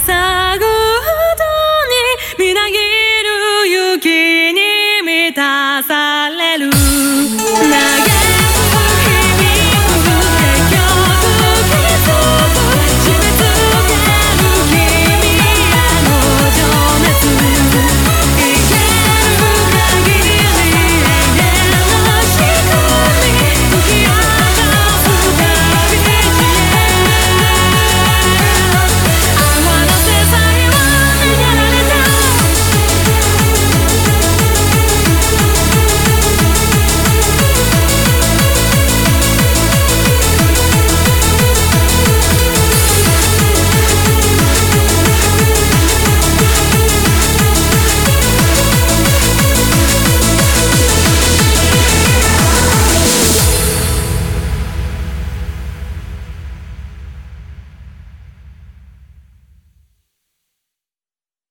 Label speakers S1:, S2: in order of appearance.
S1: さが